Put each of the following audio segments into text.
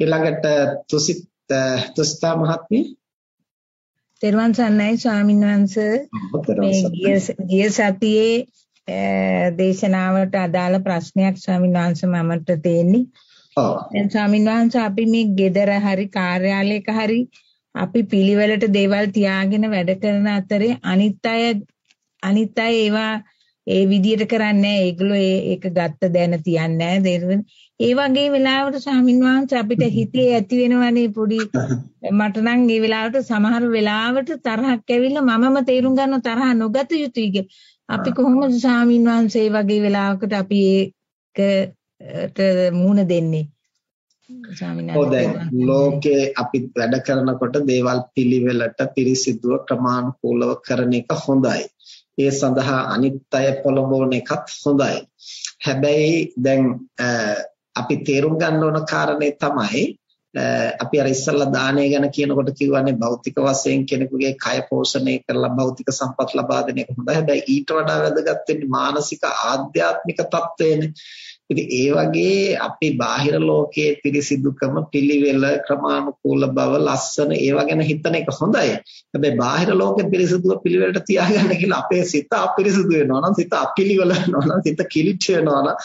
ඊළඟට තුසිත තුස්තා මහත්මිය තෙරුවන් සරණයි ස්වාමීන් වහන්සේ ගිය සතියේ දේශනාවට අදාළ ප්‍රශ්නයක් ස්වාමීන් වහන්සේ මමට තියෙන්නේ. ඔව්. දැන් ස්වාමීන් වහන්සේ අපි මේ ගෙදර හරි කාර්යාලයක හරි අපි පිළිවෙලට දේවල් තියාගෙන වැඩ කරන අතරේ අනිත් අය අනිත් අය ඒවා ඒ විදියට කරන්නේ ඒගොල්ලෝ ඒක ගත්ත දැන තියන්නේ නැහැ. ඒ වගේ වෙලාවට ස්වාමීන් වහන්සේ අපිට හිතේ ඇති වෙනවනේ පොඩි මට නම් ඒ වෙලාවට සමහර වෙලාවට තරහක් ඇවිල්ලා මමම තේරුම් ගන්න තරහ නොගත යුතුයි අපි කොහොමද ස්වාමීන් වහන්සේ වගේ වෙලාවකට අපි ඒකට මුහුණ දෙන්නේ? ලෝකේ අපි වැඩ කරනකොට දේවල් පිළිවෙලට පිරිසිදුව ක්‍රමානුකූලව කරන එක හොඳයි. ඒ සඳහා අනිත් අය පොළඹවන එකත් හොඳයි. හැබැයි දැන් අපි තේරුම් ගන්න ඕන කාරණේ තමයි අපි අර ඉස්සල්ලා දානය ගැන කියනකොට කිව්වනේ භෞතික වශයෙන් කෙනෙකුගේ කය පෝෂණය කරලා භෞතික සම්පත් ලබා දෙන එක හොඳයි. හැබැයි ඊට වඩා වැදගත් වෙන්නේ මානසික ආධ්‍යාත්මික තත්වයනේ. ඉතින් ඒ වගේ අපි බාහිර ලෝකයේ පිරිසිදුකම පිළිවෙල ක්‍රමානුකූල බව ලස්සන ඒවා ගැන හිතන එක හොඳයි. හැබැයි බාහිර ලෝකෙ පිරිසිදුව පිළිවෙලට තියාගන්න කියලා අපේ සිත අපිරිසිදු වෙනවා නම් සිත අපිලිවල වෙනවා නම් සිත කිලිච් වෙනවා නම්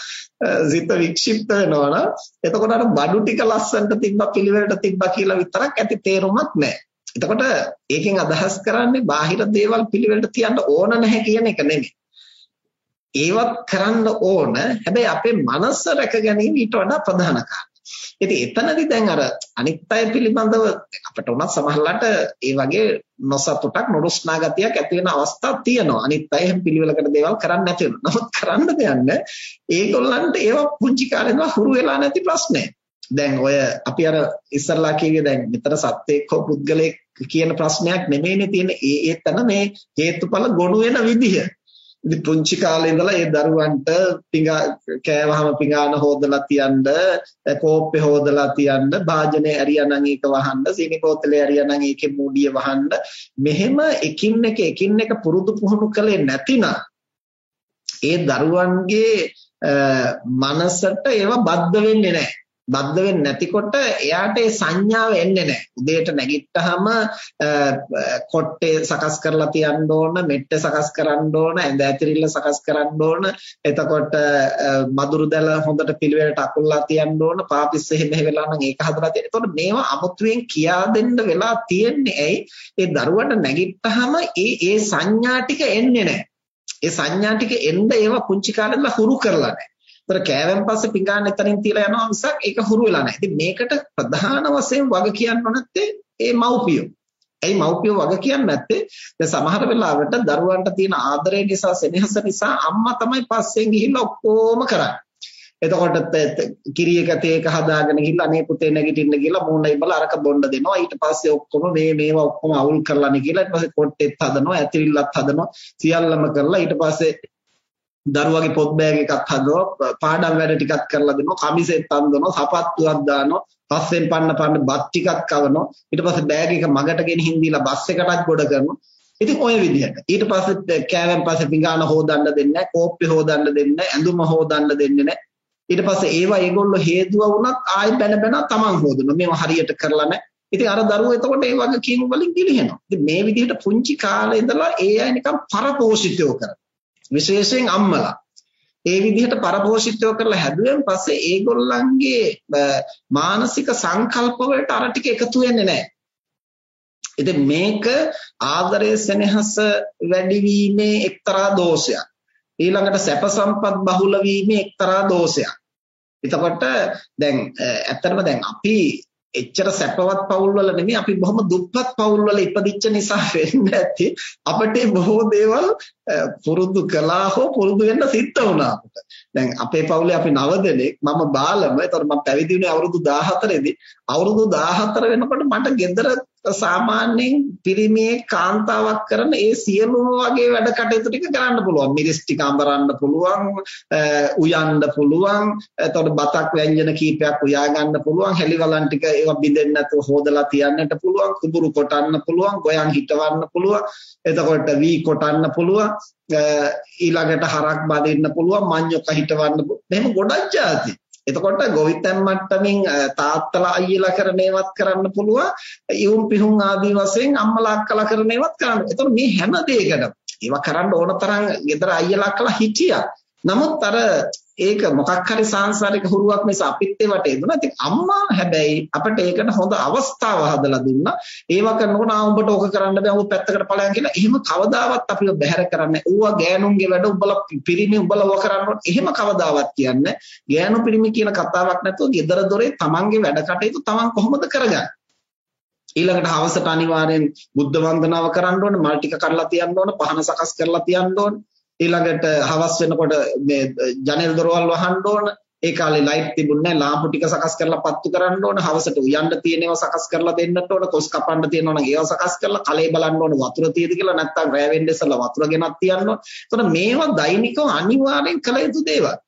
සිත වික්ෂිප්ත වෙනවා නම් එතකොට අර බඩු ටික ලස්සනට තිබ්බා පිළිවෙලට තිබ්බා කියලා විතරක් ඇති තේරුමක් නැහැ. එතකොට ඒකෙන් අදහස් කරන්නේ බාහිර දේවල් පිළිවෙලට තියන්න ඕන නැහැ කියන එක නෙමෙයි. ඒවත් කරන්න ඕන. හැබැයි අපේ මනස රැක ගැනීම ඊට වඩා ප්‍රධාන ඉතින් එතනදී දැන් අර අනිත් අය පිළිබඳව අපිට උනත් සමහරලාට ඒ වගේ නොසතුටක් නොරුස්නා ගතියක් ඇති වෙන අවස්ථා තියෙනවා. අනිත් අය එහෙම පිළිවෙලකට දේවල් කරන්නේ නැති වෙනවා. නමුත් කරන්න දෙන්න ඒගොල්ලන්ට ඒවා පුංචි කාලේ ඉඳලා හුරු වෙලා නැති ප්‍රශ්නයක්. දැන් ඔය අපි අර ඉස්සරලා කිව්වේ දැන් මෙතන සත්‍යයක් හෝ පුද්ගලයෙක් කියන ප්‍රශ්නයක් නෙමෙයිනේ තියෙන්නේ. ඒ ඒ තන මේ හේතුඵල ගොනු වෙන විදිහ. ඉතින් පුංචි කාලේ ඉඳලා ඒ දරුවන්ට පිඟා කෑවහම පිඟාන හොදලා තියන්න, කෝප්පේ හොදලා තියන්න, භාජනේ ඇරියානම් ඒක වහන්න, සීනි බෝතලේ ඇරියානම් ඒකේ මූඩිය වහන්න. මෙහෙම එකින් එක එකින් එක පුරුදු පුහුණු කළේ නැතිනම් ඒ දරුවන්ගේ මනසට ඒවා බද්ධ වෙන්නේ නැහැ. බද්ධ වෙන්නේ නැතිකොට එයාට ඒ සංඥාව එන්නේ නැහැ. උදේට නැගිට්ටහම කොට්ටේ සකස් කරලා තියන්න ඕන, මෙට්ට සකස් කරන්න ඕන, ඇඳ ඇතිරිල්ල සකස් කරන්න ඕන. එතකොට මදුරු දැල හොඳට පිළිවෙලට අකුල්ලා තියන්න ඕන, පාපිස්ස එහෙම වෙලා නම් ඒක හදලා තියෙන. එතකොට මේවා අමුතුවෙන් කියා දෙන්න වෙලා තියෙන්නේ ඇයි? ඒ දරුවට නැගිට්ටහම ඒ ඒ සංඥා ටික එන්නේ නැහැ. ඒ සංඥා ටික එන්න ඒවා පුංචි කාලේ ඉඳලා හුරු කරලා නැහැ. ඒතර කෑවෙන් පස්සේ පිඟාන එතනින් තියලා යනවා මිසක් ඒක හුරු වෙලා නැහැ. ඉතින් මේකට ප්‍රධාන වශයෙන් වග කියන්න නැත්තේ ඒ මව්පියෝ. ඇයි මව්පියෝ වග කියන්නේ නැත්තේ? දැන් සමහර වෙලාවට දරුවන්ට තියෙන ආදරය නිසා සෙනෙහස නිසා අම්මා තමයි පස්සෙන් ගිහිල්ලා ඔක්කොම කරන්නේ. එතකොට කිරියක තේක හදාගෙන ගිහලා අනේ පුතේ නැගිටින්න කියලා මූණ ඉබලා අරක බොන්න දෙනවා ඊට පස්සේ ඔක්කොම මේ මේවා ඔක්කොම අවුල් කරලානේ කියලා ඊට පස්සේ කොට්ටෙත් හදනවා ඇතිරිල්ලත් හදනවා සියල්ලම කරලා ඊට පස්සේ දරුවගේ පොත් බෑග් එකක් හදනවා පාඩම් වැඩ ටිකක් කරලා දෙනවා කමිසෙත් අඳිනවා සපත්තුවක් දානවා පස්සෙන් පන්න පන්න බත් ටිකක් කවනවා. ඊට පස්සේ බෑග් එක මගට ගෙනින් දීලා බස් එකටත් ගොඩ කරනවා. ඉතින් ඔය විදිහට. ඊට පස්සේ කෑවෙන් පස්සේ පිඟාන හොදන්න දෙන්නේ නැහැ කෝප්පේ හොදන්න දෙන්නේ නැහැ ඇඳුම හොදන්න දෙන්නේ නැහැ. ඊට පස්සේ ඒවා ඒගොල්ලෝ හේතුව වුණත් ආයි බැන බැන තමන් හොදනවා. මේවා හරියට කරලා නැහැ. ඉතින් අර දරුවෝ එතකොට ඒ වගේ කීම වලින් ගිලිහෙනවා ඉතින් මේ විදිහට පුංචි කාලේ ඉඳලා ඒ අය නිකන් පරපෝෂිතයෝ කරනවා. විශේෂයෙන් අම්මලා ඒ විදිහට පරපෝෂිතව කරලා හැදුවෙන් පස්සේ ඒගොල්ලන්ගේ මානසික සංකල්ප වලට අර ටික එකතු වෙන්නේ නැහැ. ඉතින් මේක ආදරය සෙනෙහස වැඩි වීමේ එක්තරා දෝෂයක්. ඊළඟට සැප සම්පත් බහුල වීමේ එක්තරා දෝෂයක්. එතකොට දැන් ඇත්තටම දැන් අපි එච්චර සැපවත් පවුල් වල නෙමෙයි අපි බොහොම දුප්පත් පවුල් වල ඉපදිච්ච නිසා වෙන්නේ නැති අපිට බොහෝ දේවල් පුරුදු කළා හෝ පුරුදු වෙන්න සිද්ධ වුණා අපිට. දැන් අපේ පවුලේ අපි 9 දෙනෙක් මම බාලම. ඒතකොට මම පැවිදි වුණේ අවුරුදු 14 දී. අවුරුදු 14 වෙනකොට මට ගෙදර සාමාන්‍යයෙන් පිරිමියේ කාන්තාවක් කරන ඒ සියලුම වගේ වැඩ කටයුතු ටික කරන්න පුළුවන්. මිරිස් ටික අඹරන්න පුළුවන්, උයන්න පුළුවන්, එතකොට බතක් ව්‍යංජන කීපයක් උයා ගන්න පුළුවන්, හැලිවලන් ටික ඒවා බින්දෙන්නේ නැතුව හොදලා තියන්නට පුළුවන්, කුඹුරු කොටන්න පුළුවන්, ගොයන් හිටවන්න පුළුවන්, එතකොට වී කොටන්න පුළුවන්, ඊළඟට හරක් බදින්න පුළුවන්, මඤ්ඤොක හිටවන්න පුළුවන්. මෙහෙම ගොඩක් જાති. එතකොට ගොවිතැන් මට්ටමින් තාත්තලා අයියලා කරන ඒවත් කරන්න පුළුවන්. යුම් පිහුම් ආදී වශයෙන් අම්මලා අක්කලා කරන ඒවත් කරන්න. එතකොට මේ හැම දෙයකටම ඒවා කරන්න ඕන තරම් ගෙදර අයියලා අක්කලා හිටියා. නමුත් අර ඒක මොකක් හරි සාංශාරික හුරුවක් නිසා අපිත් ඒවට එදුණා. ඉතින් අම්මා හැබැයි අපිට ඒකට හොඳ අවස්ථාව හදලා දුන්නා. ඒව කරනකොට ආ උඹට ඕක කරන්න බෑ. උඹ පැත්තකට ඵලයන් කියලා. එහෙම කවදාවත් අපිව බැහැර කරන්නේ. ඌවා ගෑනුන්ගේ වැඩ උඹලා පිරිමි උඹලා ඕක කරන්න එහෙම කවදාවත් කියන්නේ. ගෑනු පිරිමි කියන කතාවක් නැතුව ගෙදර දොරේ තමන්ගේ වැඩ කටයුතු තමන් කොහොමද කරගන්නේ? ඊළඟට හවසට අනිවාර්යෙන් බුද්ධ වන්දනාව කරන්න ඕනේ මල් ටික කරලා තියන්න ඕනේ පහන සකස් කරලා තියන්න ඕනේ ඊළඟට හවස් වෙනකොට මේ ජනෙල් දොරවල් වහන්න ඕන. ඒ කාලේ ලයිට් තිබුණේ නැහැ. ලාම්පු ටික සකස් කරලා පත්තු කරන්න ඕන. හවසට උයන්න තියෙනේවා සකස් කරලා දෙන්නට ඕන. කොස් කපන්න තියෙනවා නම් ඒවා සකස් කරලා කලේ බලන්න ඕන වතුර තියෙද කියලා නැත්නම් රෑ වෙන්න ඉස්සලා වතුර ගෙනත් තියන්න ඕන. එතකොට මේවා දෛනිකව අනිවාර්යෙන් කළ යුතු දේවල්.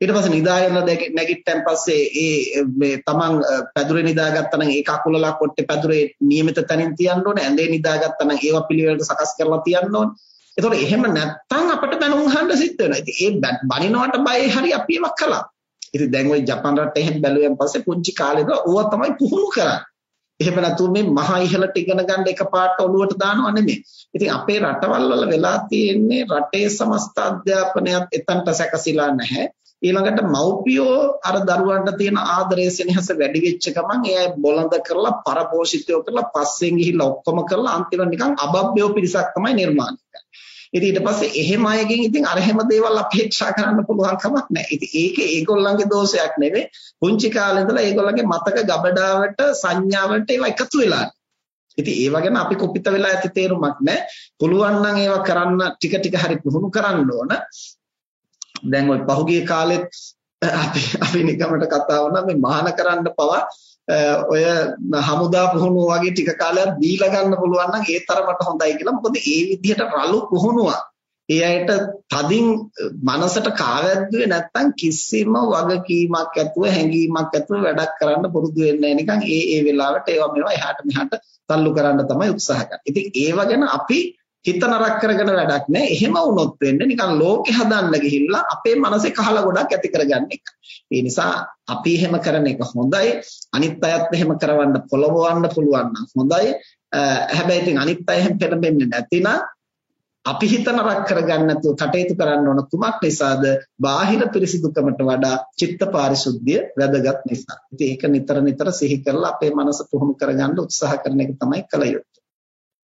ඊට පස්සේ නිදාගෙන නැගිට්ටන් පස්සේ ඒ මේ තමන් පැදුරේ නිදාගත්තා නම් ඒක අකුලලා කොට්ටේ පැදුරේ નિયમિત තැනින් තියන්න ඕනේ ඇඳේ නිදාගත්තා නම් ඒවා පිළිවෙලට සකස් කරලා තියන්න ඕනේ එතකොට එහෙම නැත්තම් අපිට බැනුම් අහන්න සිද්ධ වෙනවා. ඉතින් ඒ බනිනවට බයයි හරි අපි ඒවක් කළා. ඉතින් දැන් ওই ජපාන් රටේ එහෙම බැලුවෙන් පස්සේ පුංචි කාලේද ඕවා තමයි පුහුණු කරන්නේ. එහෙම නැතුව මේ මහා ඉහළට ඉගෙන ගන්න එකපාරට ඔළුවට දානව නෙමෙයි. ඉතින් අපේ රටවල් වල වෙලා තියෙන්නේ රටේ සමස්ත අධ්‍යාපනයත් එතනට සැකසීලා නැහැ. ඊළඟට මව්පියෝ අර දරුවන්ට තියෙන ආදරය සෙනෙහස වැඩි වෙච්ච ගමන් ඒ අය බොළඳ කරලා පරපෝෂිතයෝ කරලා පස්සෙන් ගිහිල්ලා ඔක්කොම කරලා අන්තිමට නිකන් අබබ්බයෝ පිරිසක් තමයි නිර්මාණය කරන්නේ. ඉතින් ඊට පස්සේ එහෙම අයගෙන් ඉතින් අර හැම දේවල් අපේක්ෂා කරන්න පුළුවන් කමක් නැහැ. ඉතින් ඒකේ ඒගොල්ලන්ගේ දෝෂයක් නෙවෙයි. පුංචි කාලේ ඉඳලා ඒගොල්ලන්ගේ මතක ගබඩාවට සංඥාවට ඒවා එකතු වෙලා. ඉතින් ඒව ගැන අපි කුපිත වෙලා ඇති තේරුමක් නැහැ. පුළුවන් නම් ඒවා කරන්න ටික ටික හරි පුහුණු කරන්න ඕන. දැන් ওই පහුගිය කාලෙත් අපි අපි නිකමට කතා වුණා මේ මහාන කරන්න පවා ඔය හමුදා පුහුණුව වගේ ටික කාලයක් දීලා ගන්න පුළුවන් නම් ඒ තරමට හොඳයි කියලා. මොකද ඒ විදිහට රළු පුහුණුවක් ඒ අයට තදින් මනසට කාවැද්දුවේ නැත්තම් කිසිම වගකීමක් ඇතුව හැඟීමක් ඇතුව වැඩක් කරන්න පුරුදු වෙන්නේ නිකන් ඒ ඒ වෙලාවට ඒවා මේවා එහාට මෙහාට තල්ලු කරන්න තමයි උත්සාහ කරන්නේ. ඉතින් ඒව ගැන අපි හිත නරක කරගෙන වැඩක් නැහැ. එහෙම වුණොත් වෙන්නේ නිකන් ලෝකෙ හදන්න ගිහිල්ලා අපේ මනසේ කහල ගොඩක් ඇති කරගන්න එක. ඒ නිසා අපි එහෙම කරන එක හොඳයි. අනිත් අයත් එහෙම කරවන්න පොළඹවන්න පුළුවන් නම් හොඳයි. හැබැයි ඉතින් අනිත් අය එහෙම පෙළඹෙන්නේ නැතිනම් අපි හිත නරක කරගන්න නැතුව කටයුතු කරන්න ඕන කුමක් නිසාද? බාහිර පිරිසිදුකමට වඩා චිත්ත පාරිශුද්ධිය වැදගත් නිසා. ඉතින් ඒක නිතර නිතර සිහි කරලා අපේ මනස පුහුණු කරගන්න උත්සාහ කරන එක තමයි කල යුත්තේ.